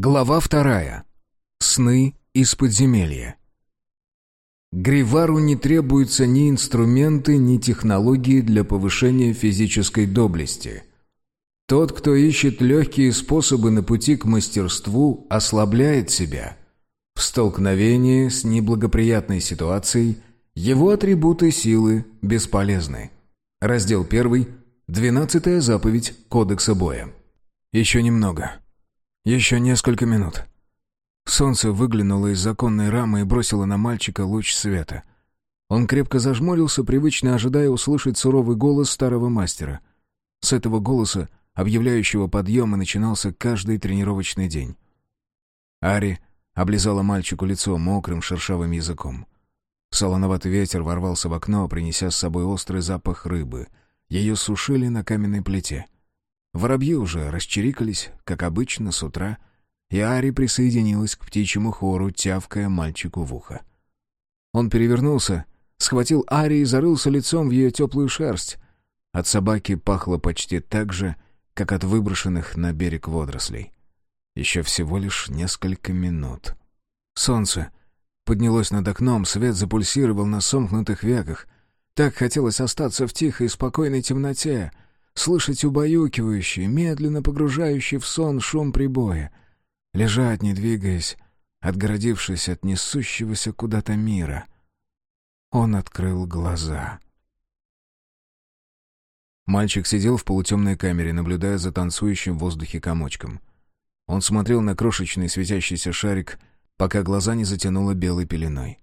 Глава вторая. Сны из подземелья. Гривару не требуются ни инструменты, ни технологии для повышения физической доблести. Тот, кто ищет легкие способы на пути к мастерству, ослабляет себя. В столкновении с неблагоприятной ситуацией его атрибуты силы бесполезны. Раздел 1. Двенадцатая заповедь Кодекса боя. Еще немного. Еще несколько минут. Солнце выглянуло из законной рамы и бросило на мальчика луч света. Он крепко зажмурился, привычно ожидая услышать суровый голос старого мастера. С этого голоса, объявляющего подъем, и начинался каждый тренировочный день. Ари облизала мальчику лицо мокрым шершавым языком. Солоноватый ветер ворвался в окно, принеся с собой острый запах рыбы. Ее сушили на каменной плите — Воробьи уже расчирикались, как обычно, с утра, и Ари присоединилась к птичьему хору, тявкая мальчику в ухо. Он перевернулся, схватил Ари и зарылся лицом в ее теплую шерсть. От собаки пахло почти так же, как от выброшенных на берег водорослей. Еще всего лишь несколько минут. Солнце поднялось над окном, свет запульсировал на сомкнутых веках. Так хотелось остаться в тихой, спокойной темноте — слышать убаюкивающий, медленно погружающий в сон шум прибоя, лежать, не двигаясь, отгородившись от несущегося куда-то мира. Он открыл глаза. Мальчик сидел в полутемной камере, наблюдая за танцующим в воздухе комочком. Он смотрел на крошечный светящийся шарик, пока глаза не затянуло белой пеленой.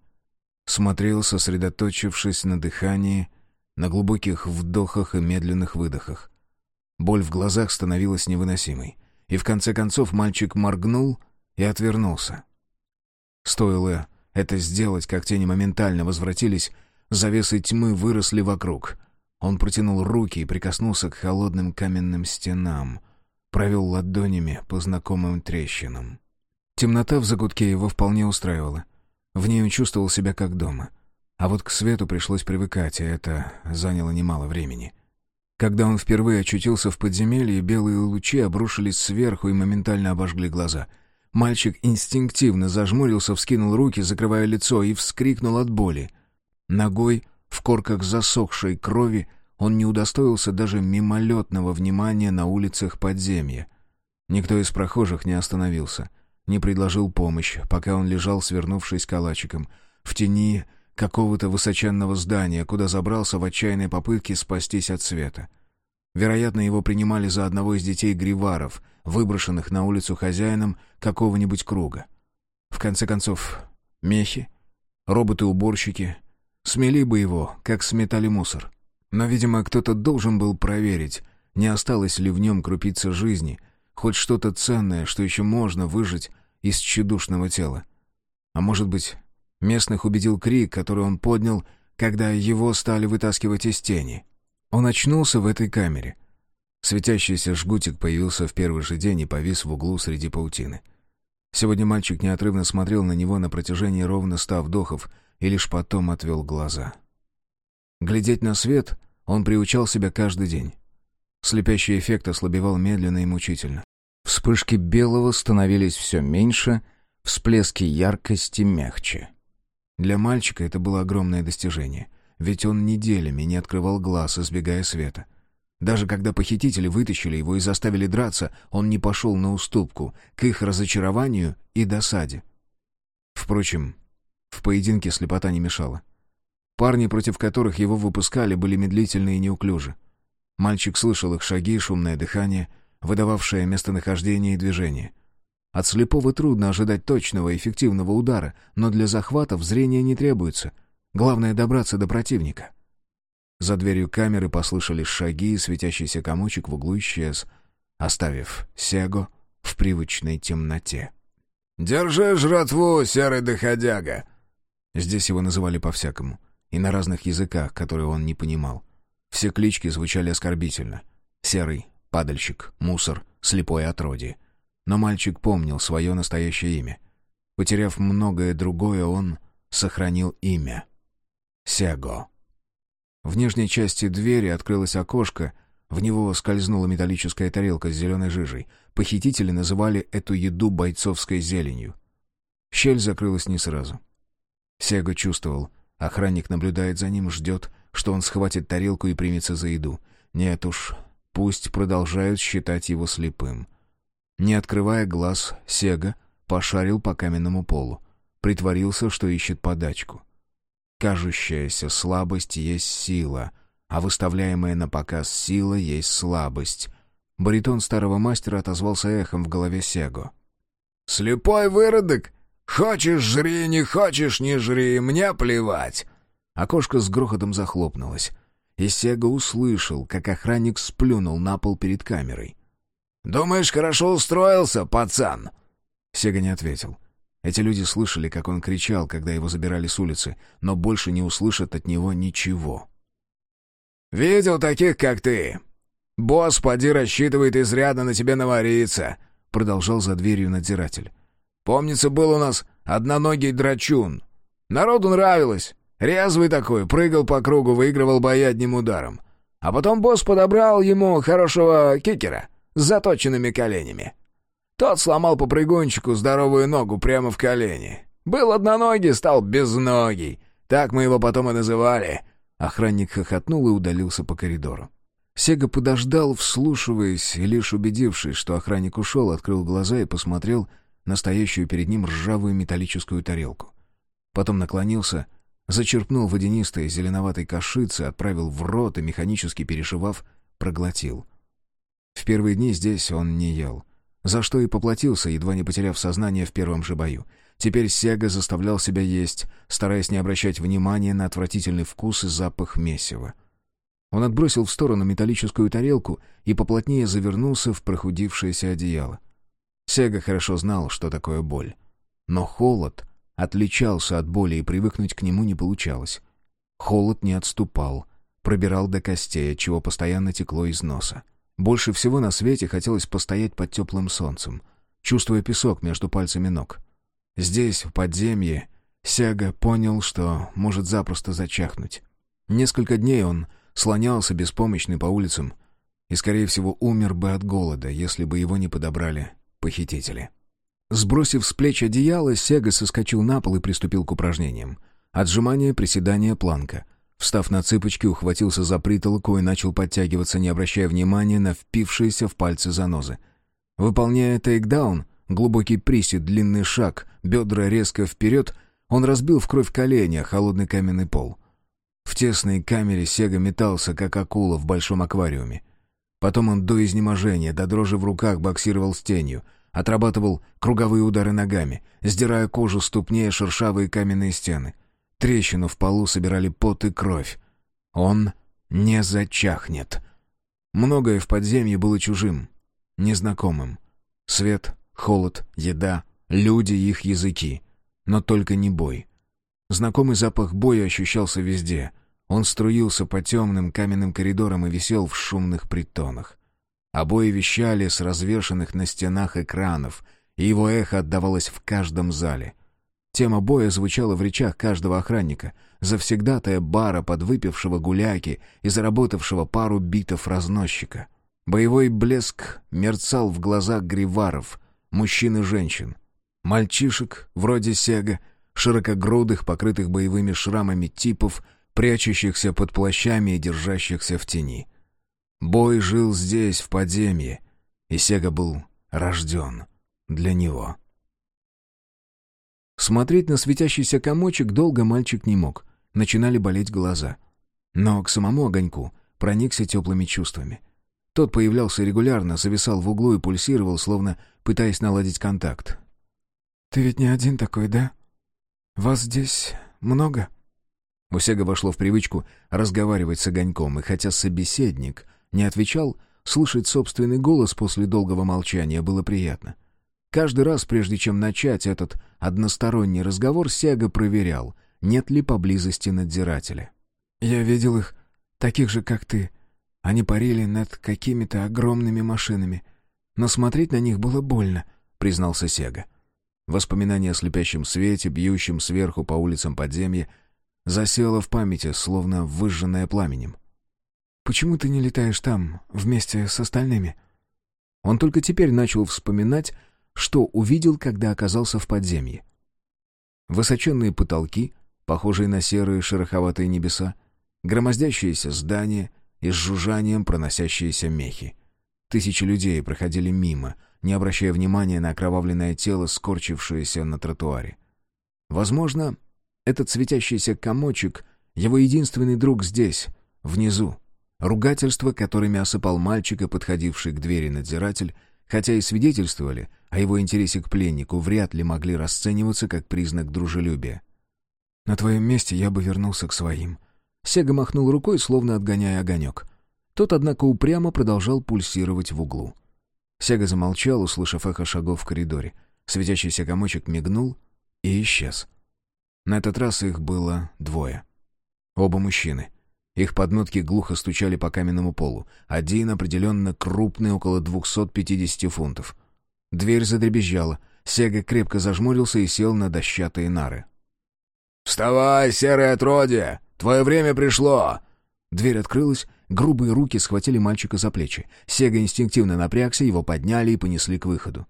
Смотрел, сосредоточившись на дыхании, на глубоких вдохах и медленных выдохах. Боль в глазах становилась невыносимой. И в конце концов мальчик моргнул и отвернулся. Стоило это сделать, как тени моментально возвратились, завесы тьмы выросли вокруг. Он протянул руки и прикоснулся к холодным каменным стенам, провел ладонями по знакомым трещинам. Темнота в загудке его вполне устраивала. В ней он чувствовал себя как дома — а вот к свету пришлось привыкать, и это заняло немало времени. Когда он впервые очутился в подземелье, белые лучи обрушились сверху и моментально обожгли глаза. Мальчик инстинктивно зажмурился, вскинул руки, закрывая лицо, и вскрикнул от боли. Ногой, в корках засохшей крови, он не удостоился даже мимолетного внимания на улицах подземья. Никто из прохожих не остановился, не предложил помощь, пока он лежал, свернувшись калачиком. В тени какого-то высоченного здания, куда забрался в отчаянной попытке спастись от света. Вероятно, его принимали за одного из детей гриваров, выброшенных на улицу хозяином какого-нибудь круга. В конце концов, мехи, роботы-уборщики смели бы его, как сметали мусор. Но, видимо, кто-то должен был проверить, не осталось ли в нем крупица жизни, хоть что-то ценное, что еще можно выжить из тщедушного тела. А может быть, Местных убедил крик, который он поднял, когда его стали вытаскивать из тени. Он очнулся в этой камере. Светящийся жгутик появился в первый же день и повис в углу среди паутины. Сегодня мальчик неотрывно смотрел на него на протяжении ровно ста вдохов и лишь потом отвел глаза. Глядеть на свет он приучал себя каждый день. Слепящий эффект ослабевал медленно и мучительно. Вспышки белого становились все меньше, всплески яркости мягче. Для мальчика это было огромное достижение, ведь он неделями не открывал глаз, избегая света. Даже когда похитители вытащили его и заставили драться, он не пошел на уступку, к их разочарованию и досаде. Впрочем, в поединке слепота не мешала. Парни, против которых его выпускали, были медлительны и неуклюжи. Мальчик слышал их шаги и шумное дыхание, выдававшее местонахождение и движение — от слепого трудно ожидать точного и эффективного удара, но для захватов зрение не требуется. Главное — добраться до противника. За дверью камеры послышались шаги, и светящийся комочек в углу исчез, оставив Сего в привычной темноте. «Держи жратву, серый доходяга!» Здесь его называли по-всякому, и на разных языках, которые он не понимал. Все клички звучали оскорбительно. Серый, падальщик, мусор, слепое отродье. Но мальчик помнил свое настоящее имя. Потеряв многое другое, он сохранил имя. Сяго. В нижней части двери открылось окошко, В него скользнула металлическая тарелка с зеленой жижей. Похитители называли эту еду бойцовской зеленью. Щель закрылась не сразу. Сега чувствовал, охранник наблюдает за ним, ждет, что он схватит тарелку и примется за еду. Нет уж, пусть продолжают считать его слепым. Не открывая глаз, Сега пошарил по каменному полу. Притворился, что ищет подачку. Кажущаяся слабость есть сила, а выставляемая на показ сила есть слабость. Баритон старого мастера отозвался эхом в голове Сего. «Слепой выродок! Хочешь — жри, не хочешь — не жри, мне плевать!» Окошко с грохотом захлопнулось, и Сега услышал, как охранник сплюнул на пол перед камерой. «Думаешь, хорошо устроился, пацан?» Сега не ответил. Эти люди слышали, как он кричал, когда его забирали с улицы, но больше не услышат от него ничего. «Видел таких, как ты. Босс, поди, рассчитывает изрядно на тебе навариться», — продолжал за дверью надзиратель. «Помнится, был у нас одноногий драчун. Народу нравилось. Резвый такой, прыгал по кругу, выигрывал бои одним ударом. А потом босс подобрал ему хорошего кикера с заточенными коленями. Тот сломал попрыгунчику здоровую ногу прямо в колени. Был одноногий, стал безногий. Так мы его потом и называли». Охранник хохотнул и удалился по коридору. Сега подождал, вслушиваясь, и лишь убедившись, что охранник ушел, открыл глаза и посмотрел на стоящую перед ним ржавую металлическую тарелку. Потом наклонился, зачерпнул водянистой зеленоватой кашицы, отправил в рот и, механически перешивав, проглотил. В первые дни здесь он не ел, за что и поплатился, едва не потеряв сознание в первом же бою. Теперь Сега заставлял себя есть, стараясь не обращать внимания на отвратительный вкус и запах месива. Он отбросил в сторону металлическую тарелку и поплотнее завернулся в прохудившееся одеяло. Сега хорошо знал, что такое боль. Но холод отличался от боли, и привыкнуть к нему не получалось. Холод не отступал, пробирал до костей, чего постоянно текло из носа. Больше всего на свете хотелось постоять под теплым солнцем, чувствуя песок между пальцами ног. Здесь, в подземье, Сяга понял, что может запросто зачахнуть. Несколько дней он слонялся беспомощный по улицам и, скорее всего, умер бы от голода, если бы его не подобрали похитители. Сбросив с плеч одеяло, Сега соскочил на пол и приступил к упражнениям. Отжимание, приседание, планка. Встав на цыпочки, ухватился за притолоку и начал подтягиваться, не обращая внимания на впившиеся в пальцы занозы. Выполняя тейкдаун, глубокий присед, длинный шаг, бедра резко вперед, он разбил в кровь колени, холодный каменный пол. В тесной камере Сега метался, как акула в большом аквариуме. Потом он до изнеможения, до дрожи в руках боксировал с тенью, отрабатывал круговые удары ногами, сдирая кожу ступней шершавые каменные стены. Трещину в полу собирали пот и кровь. Он не зачахнет. Многое в подземье было чужим, незнакомым. Свет, холод, еда, люди их языки. Но только не бой. Знакомый запах боя ощущался везде. Он струился по темным каменным коридорам и висел в шумных притонах. Обои вещали с развешанных на стенах экранов, и его эхо отдавалось в каждом зале. Тема боя звучала в речах каждого охранника, завсегдатая бара подвыпившего гуляки и заработавшего пару битов разносчика. Боевой блеск мерцал в глазах гриваров, мужчин и женщин. Мальчишек, вроде Сега, широкогрудых, покрытых боевыми шрамами типов, прячущихся под плащами и держащихся в тени. Бой жил здесь, в подземье, и Сега был рожден для него. Смотреть на светящийся комочек долго мальчик не мог, начинали болеть глаза. Но к самому огоньку проникся теплыми чувствами. Тот появлялся регулярно, зависал в углу и пульсировал, словно пытаясь наладить контакт. «Ты ведь не один такой, да? Вас здесь много?» У Сега вошло в привычку разговаривать с огоньком, и хотя собеседник не отвечал, слышать собственный голос после долгого молчания было приятно. Каждый раз, прежде чем начать этот односторонний разговор, Сега проверял, нет ли поблизости надзирателя. «Я видел их, таких же, как ты. Они парили над какими-то огромными машинами. Но смотреть на них было больно», — признался Сега. Воспоминание о слепящем свете, бьющем сверху по улицам подземья, засело в памяти, словно выжженное пламенем. Почему ты не летаешь там, вместе с остальными?» Он только теперь начал вспоминать, что увидел, когда оказался в подземье. Высоченные потолки, похожие на серые шероховатые небеса, громоздящиеся здания и с жужжанием проносящиеся мехи. Тысячи людей проходили мимо, не обращая внимания на окровавленное тело, скорчившееся на тротуаре. Возможно, этот светящийся комочек — его единственный друг здесь, внизу. Ругательства, которыми осыпал мальчика, подходивший к двери надзиратель, хотя и свидетельствовали о его интересе к пленнику, вряд ли могли расцениваться как признак дружелюбия. «На твоем месте я бы вернулся к своим». Сега махнул рукой, словно отгоняя огонек. Тот, однако, упрямо продолжал пульсировать в углу. Сега замолчал, услышав эхо шагов в коридоре. Светящийся комочек мигнул и исчез. На этот раз их было двое. Оба мужчины. Их подметки глухо стучали по каменному полу. Один определенно крупный, около 250 фунтов. Дверь задребезжала. Сега крепко зажмурился и сел на дощатые нары. «Вставай, серое отродье! Твое время пришло!» Дверь открылась, грубые руки схватили мальчика за плечи. Сега инстинктивно напрягся, его подняли и понесли к выходу.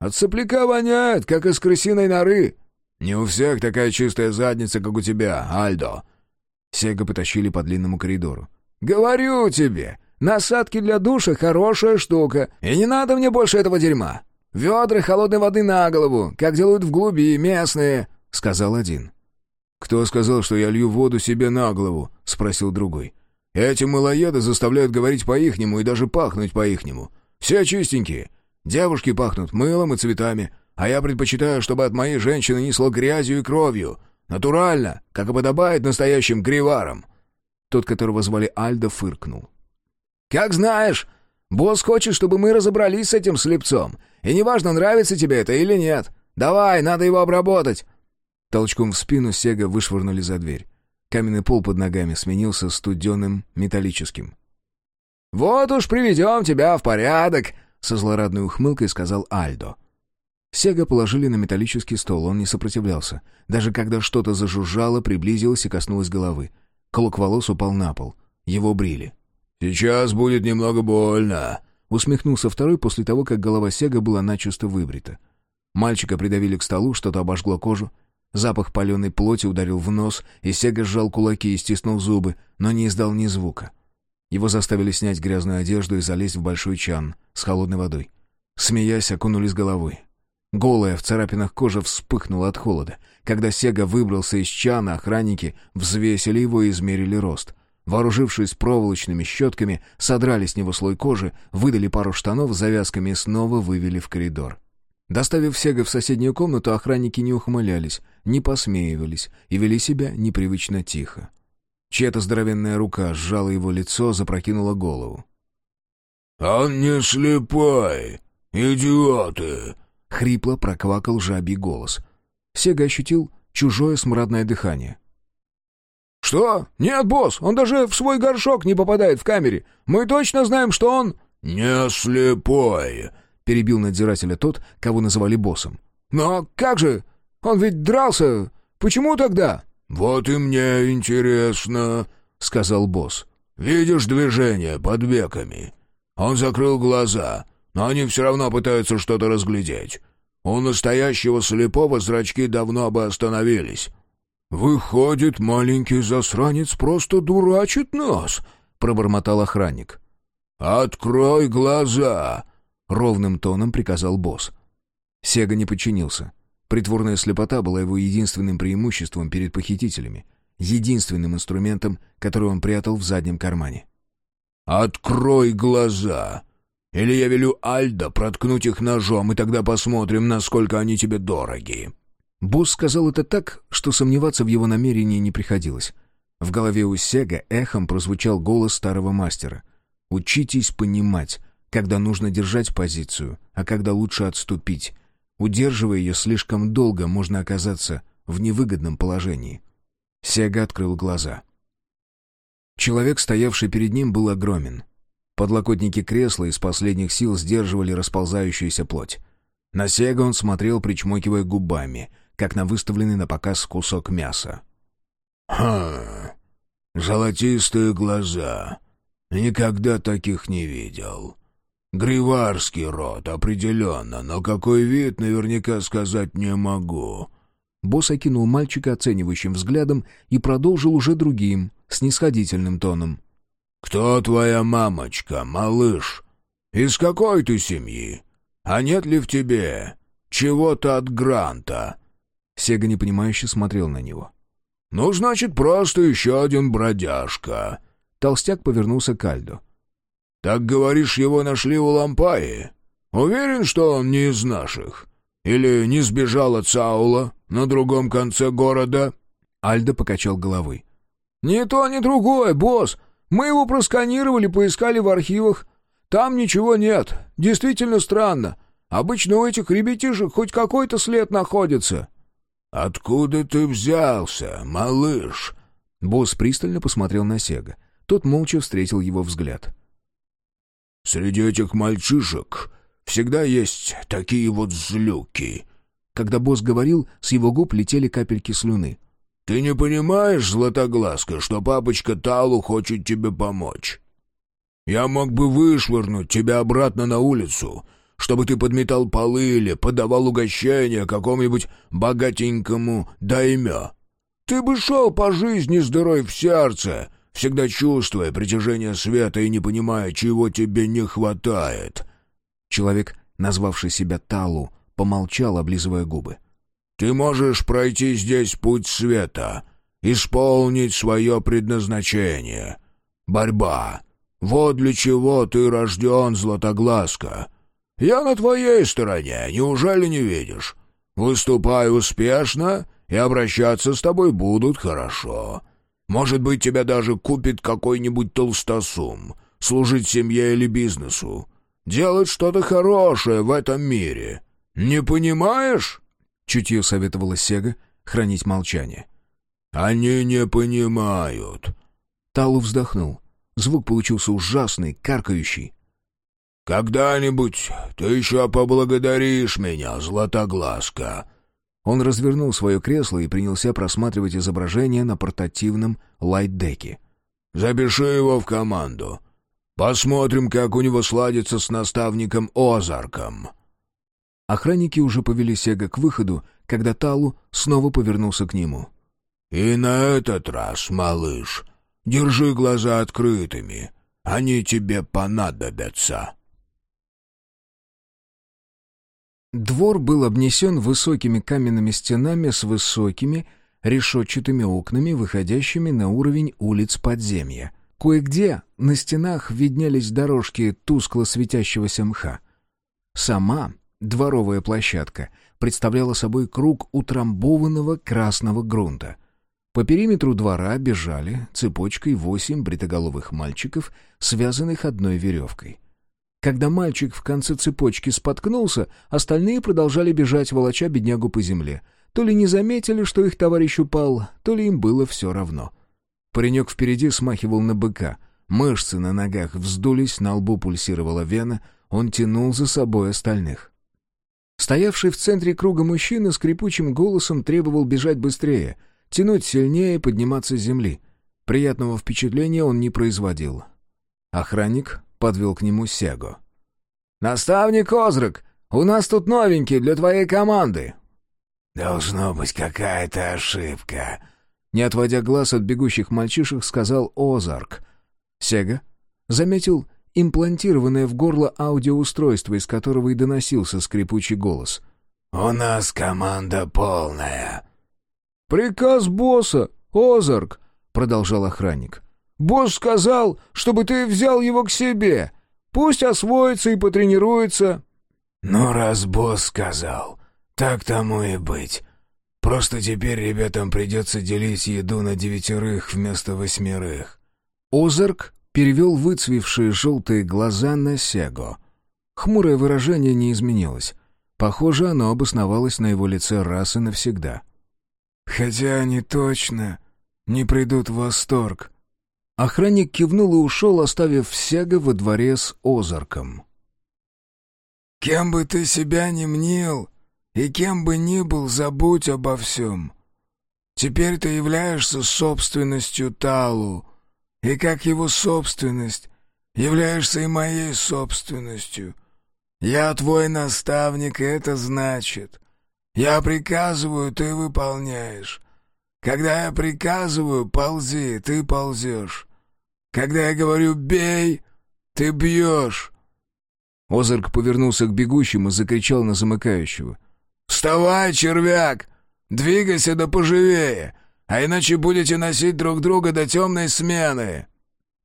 «От сопляка воняет, как из крысиной норы!» «Не у всех такая чистая задница, как у тебя, Альдо!» Сега потащили по длинному коридору. «Говорю тебе, насадки для душа — хорошая штука, и не надо мне больше этого дерьма. Ведра холодной воды на голову, как делают в глуби местные», — сказал один. «Кто сказал, что я лью воду себе на голову?» — спросил другой. «Эти малоеды заставляют говорить по-ихнему и даже пахнуть по-ихнему. Все чистенькие. Девушки пахнут мылом и цветами, а я предпочитаю, чтобы от моей женщины несло грязью и кровью. Натурально, как и подобает настоящим гриварам». Тот, которого звали Альдо, фыркнул. «Как знаешь, босс хочет, чтобы мы разобрались с этим слепцом. И неважно, нравится тебе это или нет. Давай, надо его обработать». Толчком в спину Сега вышвырнули за дверь. Каменный пол под ногами сменился студеным металлическим. «Вот уж приведем тебя в порядок», — со злорадной ухмылкой сказал Альдо. Сега положили на металлический стол, он не сопротивлялся. Даже когда что-то зажужжало, приблизилось и коснулось головы. Клок волос упал на пол. Его брили. «Сейчас будет немного больно», — усмехнулся второй после того, как голова Сега была начисто выбрита. Мальчика придавили к столу, что-то обожгло кожу. Запах паленой плоти ударил в нос, и Сега сжал кулаки и стиснул зубы, но не издал ни звука. Его заставили снять грязную одежду и залезть в большой чан с холодной водой. Смеясь, окунулись головой. Голая в царапинах кожа вспыхнула от холода. Когда Сега выбрался из чана, охранники взвесили его и измерили рост. Вооружившись проволочными щетками, содрали с него слой кожи, выдали пару штанов с завязками и снова вывели в коридор. Доставив Сега в соседнюю комнату, охранники не ухмылялись, не посмеивались и вели себя непривычно тихо. Чья-то здоровенная рука сжала его лицо, запрокинула голову. «Он не слепой! Идиоты!» Хрипло проквакал жабий голос. Сега ощутил чужое смрадное дыхание. «Что? Нет, босс, он даже в свой горшок не попадает в камере. Мы точно знаем, что он...» «Не слепой», — перебил надзирателя тот, кого называли боссом. «Но как же? Он ведь дрался. Почему тогда?» «Вот и мне интересно», — сказал босс. «Видишь движение под веками? Он закрыл глаза, но они все равно пытаются что-то разглядеть. У настоящего слепого зрачки давно бы остановились». «Выходит, маленький засранец просто дурачит нас», — пробормотал охранник. «Открой глаза!» — ровным тоном приказал босс. Сега не подчинился. Притворная слепота была его единственным преимуществом перед похитителями, единственным инструментом, который он прятал в заднем кармане. «Открой глаза!» Или я велю Альдо проткнуть их ножом, и тогда посмотрим, насколько они тебе дороги». Босс сказал это так, что сомневаться в его намерении не приходилось. В голове у Сега эхом прозвучал голос старого мастера. «Учитесь понимать, когда нужно держать позицию, а когда лучше отступить. Удерживая ее слишком долго, можно оказаться в невыгодном положении». Сега открыл глаза. Человек, стоявший перед ним, был огромен. Подлокотники кресла из последних сил сдерживали расползающуюся плоть. На Сега он смотрел, причмокивая губами, как на выставленный на показ кусок мяса. «Ха! Золотистые глаза! «Никогда таких не видел. Гриварский род, определенно, но какой вид, наверняка сказать не могу». Босс окинул мальчика оценивающим взглядом и продолжил уже другим, снисходительным тоном. «Кто твоя мамочка, малыш? Из какой ты семьи? А нет ли в тебе чего-то от Гранта?» Сега непонимающе смотрел на него. «Ну, значит, просто еще один бродяжка». Толстяк повернулся к Альду. «Так, говоришь, его нашли у Лампаи? Уверен, что он не из наших? Или не сбежал от Саула на другом конце города?» Альдо покачал головой. «Ни то, ни другое, босс. Мы его просканировали, поискали в архивах. Там ничего нет. Действительно странно. Обычно у этих ребятишек хоть какой-то след находится». «Откуда ты взялся, малыш?» Босс пристально посмотрел на Сега. Тот молча встретил его взгляд. «Среди этих мальчишек всегда есть такие вот злюки». Когда босс говорил, с его губ летели капельки слюны. «Ты не понимаешь, Златоглазка, что папочка Талу хочет тебе помочь? Я мог бы вышвырнуть тебя обратно на улицу, чтобы ты подметал полы или подавал угощение какому-нибудь богатенькому даймё. Ты бы шел по жизни с дырой в сердце, всегда чувствуя притяжение света и не понимая, чего тебе не хватает». Человек, назвавший себя Талу, помолчал, облизывая губы. «Ты можешь пройти здесь путь света, исполнить свое предназначение. Борьба. Вот для чего ты рожден, Златоглазка. Я на твоей стороне, неужели не видишь? Выступай успешно, и обращаться с тобой будут хорошо. Может быть, тебя даже купит какой-нибудь толстосум, служить семье или бизнесу, делать что-то хорошее в этом мире. Не понимаешь?» Чутье советовала Сега хранить молчание. «Они не понимают». Талу вздохнул. Звук получился ужасный, каркающий. «Когда-нибудь ты еще поблагодаришь меня, Златоглазка!» Он развернул свое кресло и принялся просматривать изображение на портативном лайтдеке. «Запиши его в команду. Посмотрим, как у него сладится с наставником Озарком». Охранники уже повели Сега к выходу, когда Талу снова повернулся к нему. «И на этот раз, малыш, держи глаза открытыми. Они тебе понадобятся». Двор был обнесен высокими каменными стенами с высокими решетчатыми окнами, выходящими на уровень улиц подземья. Кое-где на стенах виднелись дорожки тускло светящегося мха. Сама дворовая площадка представляла собой круг утрамбованного красного грунта. По периметру двора бежали цепочкой восемь бритоголовых мальчиков, связанных одной веревкой. Когда мальчик в конце цепочки споткнулся, остальные продолжали бежать, волоча беднягу по земле. То ли не заметили, что их товарищ упал, то ли им было все равно. Паренек впереди смахивал на быка. Мышцы на ногах вздулись, на лбу пульсировала вена, он тянул за собой остальных. Стоявший в центре круга мужчина скрипучим голосом требовал бежать быстрее, тянуть сильнее, подниматься с земли. Приятного впечатления он не производил. Охранник подвел к нему Сего. «Наставник Озрак, у нас тут новенький для твоей команды». «Должно быть какая-то ошибка», — не отводя глаз от бегущих мальчишек, сказал Озарк. Сега заметил имплантированное в горло аудиоустройство, из которого и доносился скрипучий голос. «У нас команда полная». «Приказ босса, Озарк», — продолжал охранник. Босс сказал, чтобы ты взял его к себе. Пусть освоится и потренируется». «Ну, раз босс сказал, так тому и быть. Просто теперь ребятам придется делить еду на девятерых вместо восьмерых». Озарк перевел выцвевшие желтые глаза на Сего. Хмурое выражение не изменилось. Похоже, оно обосновалось на его лице раз и навсегда. «Хотя они точно не придут в восторг», Охранник кивнул и ушел, оставив Сега во дворе с Озарком. «Кем бы ты себя ни мнил, и кем бы ни был, забудь обо всем. Теперь ты являешься собственностью Талу, и как его собственность являешься и моей собственностью. Я твой наставник, и это значит, я приказываю, ты выполняешь. Когда я приказываю, ползи, ты ползешь. Когда я говорю «бей», ты бьешь. Озарк повернулся к бегущим и закричал на замыкающего. «Вставай, червяк! Двигайся да поживее, а иначе будете носить друг друга до темной смены!»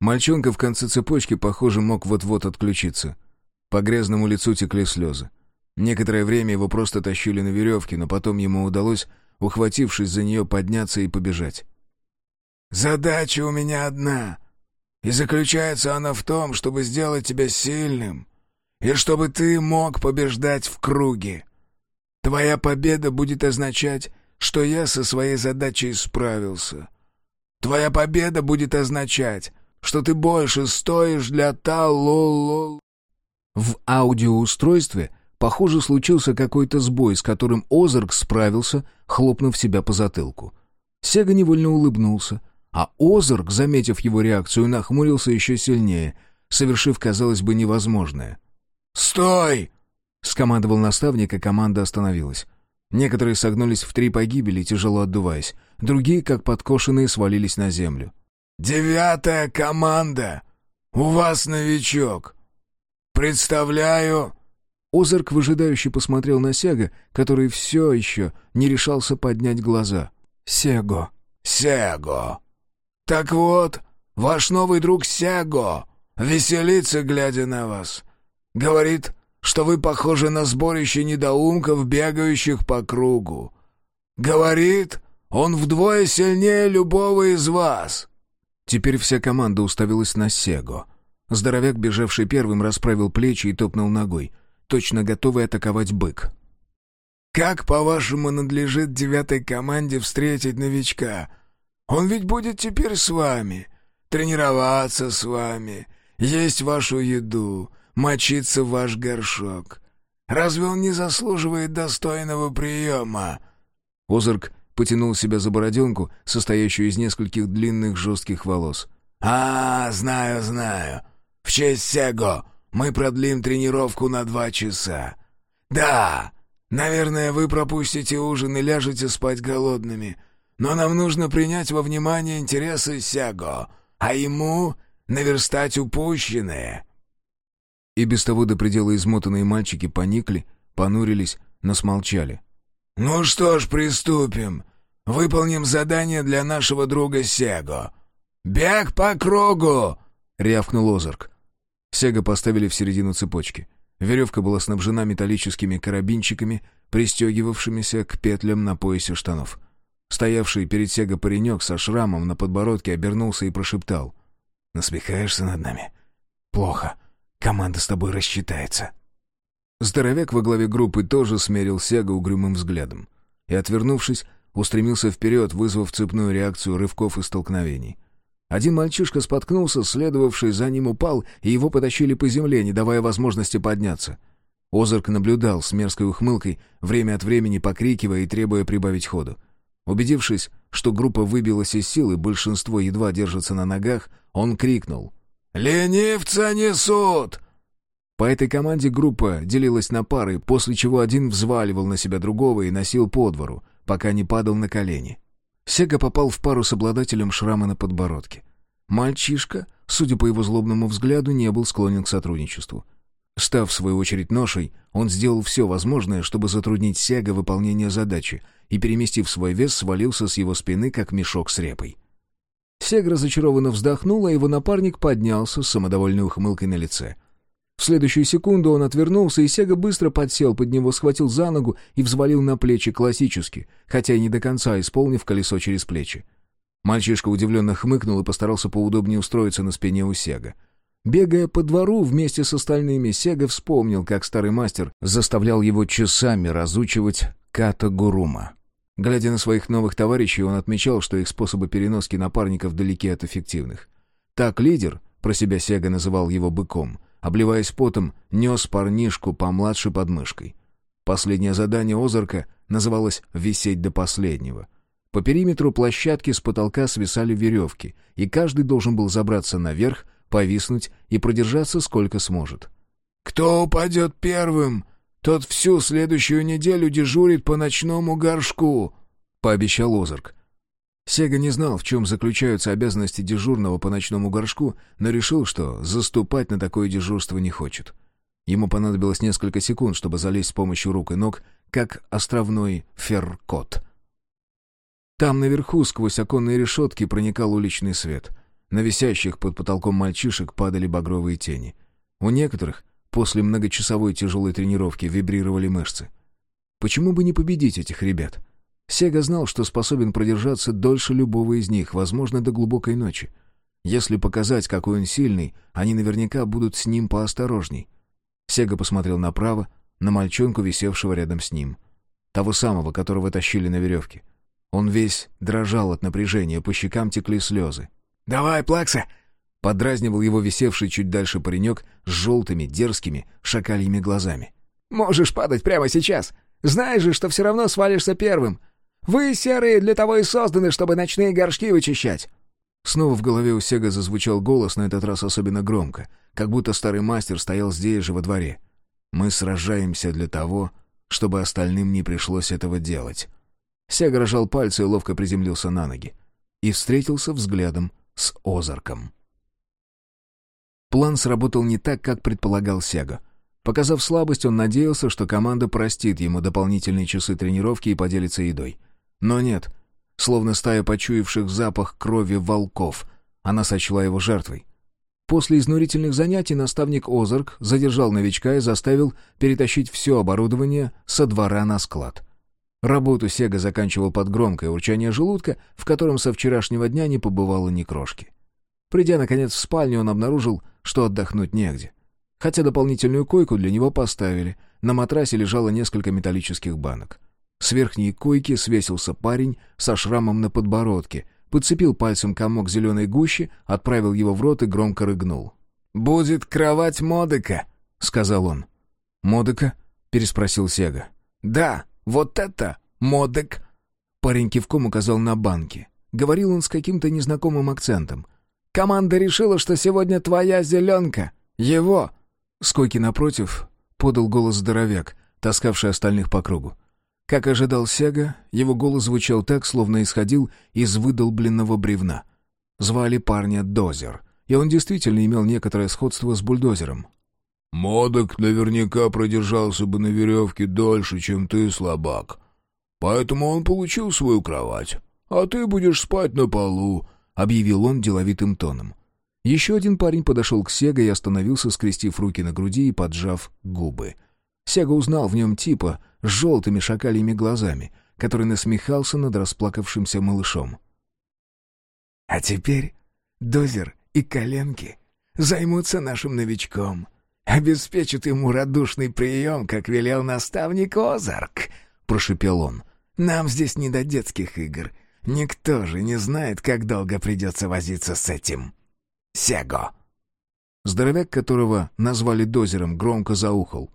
Мальчонка в конце цепочки, похоже, мог вот-вот отключиться. По грязному лицу текли слезы. Некоторое время его просто тащили на веревке, но потом ему удалось, ухватившись за нее, подняться и побежать. «Задача у меня одна, и заключается она в том, чтобы сделать тебя сильным, и чтобы ты мог побеждать в круге. Твоя победа будет означать, что я со своей задачей справился. Твоя победа будет означать, что ты больше стоишь для Талолол. В аудиоустройстве, похоже, случился какой-то сбой, с которым Озарк справился, хлопнув себя по затылку. Сега невольно улыбнулся, а Озарк, заметив его реакцию, нахмурился еще сильнее, совершив, казалось бы, невозможное. «Стой!» — скомандовал наставник, и команда остановилась. Некоторые согнулись в три погибели, тяжело отдуваясь. Другие, как подкошенные, свалились на землю. «Девятая команда! У вас новичок! Представляю...» Озарк выжидающе посмотрел на Сега, который все еще не решался поднять глаза. «Сего». «Сего. Так вот, ваш новый друг Сего веселится, глядя на вас. Говорит, что вы похожи на сборище недоумков, бегающих по кругу. Говорит, он вдвое сильнее любого из вас». Теперь вся команда уставилась на Сего. Здоровяк, бежавший первым, расправил плечи и топнул ногой, точно готовый атаковать бык. «Как, по-вашему, надлежит девятой команде встретить новичка? Он ведь будет теперь с вами, тренироваться с вами, есть вашу еду, мочиться в ваш горшок. Разве он не заслуживает достойного приема?» Озарк потянул себя за бороденку, состоящую из нескольких длинных жестких волос. «А, знаю, знаю. В честь Сего мы продлим тренировку на два часа. Да, наверное, вы пропустите ужин и ляжете спать голодными, но нам нужно принять во внимание интересы Сего, а ему наверстать упущенное». И без того до предела измотанные мальчики поникли, понурились, но смолчали. «Ну что ж, приступим. Выполним задание для нашего друга Сего. Бег по кругу!» — рявкнул Озарк. Сега поставили в середину цепочки. Веревка была снабжена металлическими карабинчиками, пристегивавшимися к петлям на поясе штанов. Стоявший перед Сега паренек со шрамом на подбородке обернулся и прошептал. «Насмехаешься над нами? Плохо. Команда с тобой рассчитается». Здоровяк во главе группы тоже смерил Сега угрюмым взглядом. И, отвернувшись, устремился вперед, вызвав цепную реакцию рывков и столкновений. Один мальчишка споткнулся, следовавший за ним упал, и его потащили по земле, не давая возможности подняться. Озарк наблюдал с мерзкой ухмылкой, время от времени покрикивая и требуя прибавить ходу. Убедившись, что группа выбилась из сил и большинство едва держится на ногах, он крикнул «Ленивца несут!» По этой команде группа делилась на пары, после чего один взваливал на себя другого и носил по двору, пока не падал на колени. Сега попал в пару с обладателем шрама на подбородке. Мальчишка, судя по его злобному взгляду, не был склонен к сотрудничеству. Став, в свою очередь, ношей, он сделал все возможное, чтобы затруднить Сега выполнение задачи, и, переместив свой вес, свалился с его спины, как мешок с репой. Сега разочарованно вздохнул, а его напарник поднялся с самодовольной ухмылкой на лице — в следующую секунду он отвернулся, и Сега быстро подсел под него, схватил за ногу и взвалил на плечи классически, хотя и не до конца исполнив колесо через плечи. Мальчишка удивленно хмыкнул и постарался поудобнее устроиться на спине у Сега. Бегая по двору вместе с остальными, Сега вспомнил, как старый мастер заставлял его часами разучивать ката гурума. Глядя на своих новых товарищей, он отмечал, что их способы переноски напарников далеки от эффективных. Так лидер, про себя Сега называл его быком, обливаясь потом, нес парнишку помладше под мышкой. Последнее задание Озарка называлось «Висеть до последнего». По периметру площадки с потолка свисали веревки, и каждый должен был забраться наверх, повиснуть и продержаться сколько сможет. «Кто упадет первым, тот всю следующую неделю дежурит по ночному горшку», — пообещал Озарк. Сега не знал, в чем заключаются обязанности дежурного по ночному горшку, но решил, что заступать на такое дежурство не хочет. Ему понадобилось несколько секунд, чтобы залезть с помощью рук и ног, как островной феркот. Там наверху сквозь оконные решетки проникал уличный свет. На висящих под потолком мальчишек падали багровые тени. У некоторых после многочасовой тяжелой тренировки вибрировали мышцы. Почему бы не победить этих ребят? Сега знал, что способен продержаться дольше любого из них, возможно, до глубокой ночи. Если показать, какой он сильный, они наверняка будут с ним поосторожней. Сега посмотрел направо, на мальчонку, висевшего рядом с ним. Того самого, которого тащили на веревке. Он весь дрожал от напряжения, по щекам текли слезы. «Давай, Плакса!» Подразнивал его висевший чуть дальше паренек с желтыми, дерзкими, шакальями глазами. «Можешь падать прямо сейчас! Знаешь же, что все равно свалишься первым! Вы, серые, для того и созданы, чтобы ночные горшки вычищать!» Снова в голове у Сега зазвучал голос, на этот раз особенно громко, как будто старый мастер стоял здесь же во дворе. «Мы сражаемся для того, чтобы остальным не пришлось этого делать». Сега рожал пальцы и ловко приземлился на ноги. И встретился взглядом с Озарком. План сработал не так, как предполагал Сега. Показав слабость, он надеялся, что команда простит ему дополнительные часы тренировки и поделится едой. Но нет. Словно стая почуявших запах крови волков, она сочла его жертвой. После изнурительных занятий наставник Озарк задержал новичка и заставил перетащить все оборудование со двора на склад. Работу Сега заканчивал под громкое урчание желудка, в котором со вчерашнего дня не побывало ни крошки. Придя, наконец, в спальню, он обнаружил, что отдохнуть негде. Хотя дополнительную койку для него поставили, на матрасе лежало несколько металлических банок. С верхней койки свесился парень со шрамом на подбородке, подцепил пальцем комок зеленой гущи, отправил его в рот и громко рыгнул. «Будет кровать Модека», — сказал он. «Модека?» — переспросил Сега. «Да, вот это Модек!» Парень кивком указал на банки. Говорил он с каким-то незнакомым акцентом. «Команда решила, что сегодня твоя зеленка. Его!» С койки напротив подал голос здоровяк, таскавший остальных по кругу. Как ожидал Сега, его голос звучал так, словно исходил из выдолбленного бревна. Звали парня Дозер, и он действительно имел некоторое сходство с бульдозером. «Модок наверняка продержался бы на веревке дольше, чем ты, слабак. Поэтому он получил свою кровать, а ты будешь спать на полу», — объявил он деловитым тоном. Еще один парень подошел к Сега и остановился, скрестив руки на груди и поджав губы. Сега узнал в нем типа с желтыми шакальями глазами, который насмехался над расплакавшимся малышом. «А теперь Дозер и Коленки займутся нашим новичком», обеспечит ему радушный прием, как велел наставник Озарк», — прошепел он. «Нам здесь не до детских игр. Никто же не знает, как долго придется возиться с этим. Сего». Здоровяк, которого назвали дозером, громко заухал.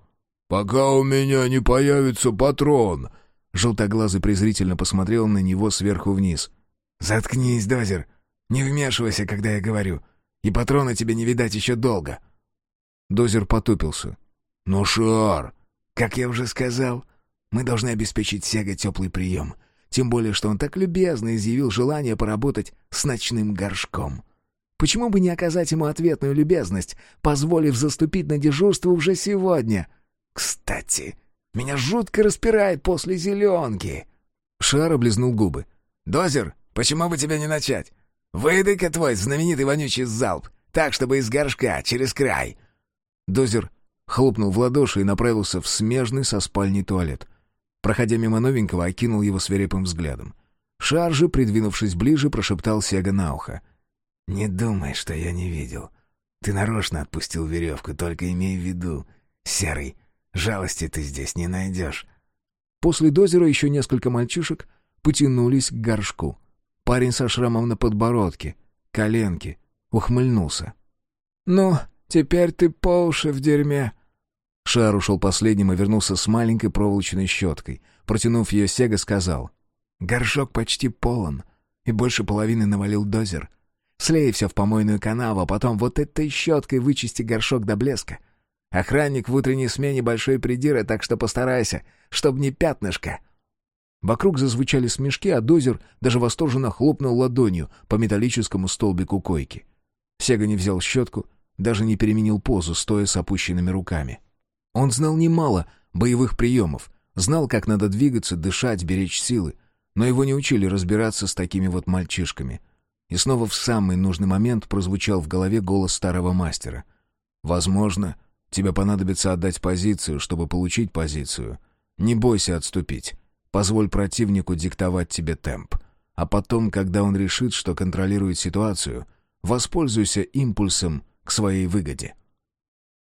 «Пока у меня не появится патрон!» Желтоглазый презрительно посмотрел на него сверху вниз. «Заткнись, дозер! Не вмешивайся, когда я говорю. И патрона тебе не видать еще долго!» Дозер потупился. «Но шар!» «Как я уже сказал, мы должны обеспечить Сега теплый прием. Тем более, что он так любезно изъявил желание поработать с ночным горшком. Почему бы не оказать ему ответную любезность, позволив заступить на дежурство уже сегодня? Кстати, меня жутко распирает после зеленки». Шар облизнул губы. «Дозер, почему бы тебе не начать? Выдай-ка твой знаменитый вонючий залп, так, чтобы из горшка, через край». Дозер хлопнул в ладоши и направился в смежный со спальней туалет. Проходя мимо новенького, окинул его свирепым взглядом. Шар же, придвинувшись ближе, прошептал Сега на ухо. «Не думай, что я не видел. Ты нарочно отпустил веревку, только имей в виду. Серый, жалости ты здесь не найдешь». После дозера еще несколько мальчишек потянулись к горшку. Парень со шрамом на подбородке, коленки, ухмыльнулся. «Ну, Теперь ты по уши в дерьме». Шар ушел последним и вернулся с маленькой проволочной щеткой. Протянув ее, Сега сказал. «Горшок почти полон, и больше половины навалил дозер. Слей все в помойную канаву, а потом вот этой щеткой вычисти горшок до блеска. Охранник в утренней смене большой придира, так что постарайся, чтоб не пятнышко». Вокруг зазвучали смешки, а дозер даже восторженно хлопнул ладонью по металлическому столбику койки. Сега не взял щетку, даже не переменил позу, стоя с опущенными руками. Он знал немало боевых приемов, знал, как надо двигаться, дышать, беречь силы, но его не учили разбираться с такими вот мальчишками. И снова в самый нужный момент прозвучал в голове голос старого мастера. «Возможно, тебе понадобится отдать позицию, чтобы получить позицию. Не бойся отступить. Позволь противнику диктовать тебе темп. А потом, когда он решит, что контролирует ситуацию, воспользуйся импульсом к своей выгоде».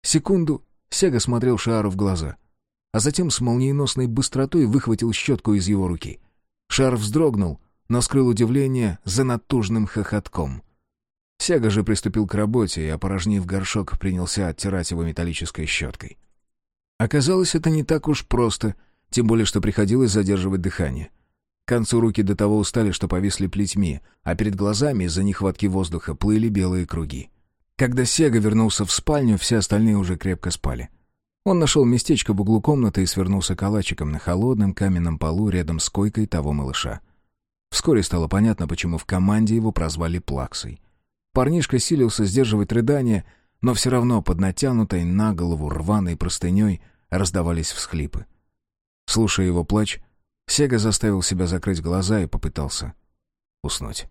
Секунду Сега смотрел Шару в глаза, а затем с молниеносной быстротой выхватил щетку из его руки. Шар вздрогнул, но скрыл удивление за натужным хохотком. Сега же приступил к работе и, опорожнив горшок, принялся оттирать его металлической щеткой. Оказалось, это не так уж просто, тем более, что приходилось задерживать дыхание. К концу руки до того устали, что повисли плетьми, а перед глазами из-за нехватки воздуха плыли белые круги. Когда Сега вернулся в спальню, все остальные уже крепко спали. Он нашел местечко в углу комнаты и свернулся калачиком на холодном каменном полу рядом с койкой того малыша. Вскоре стало понятно, почему в команде его прозвали Плаксой. Парнишка силился сдерживать рыдания, но все равно под натянутой на голову рваной простыней раздавались всхлипы. Слушая его плач, Сега заставил себя закрыть глаза и попытался уснуть.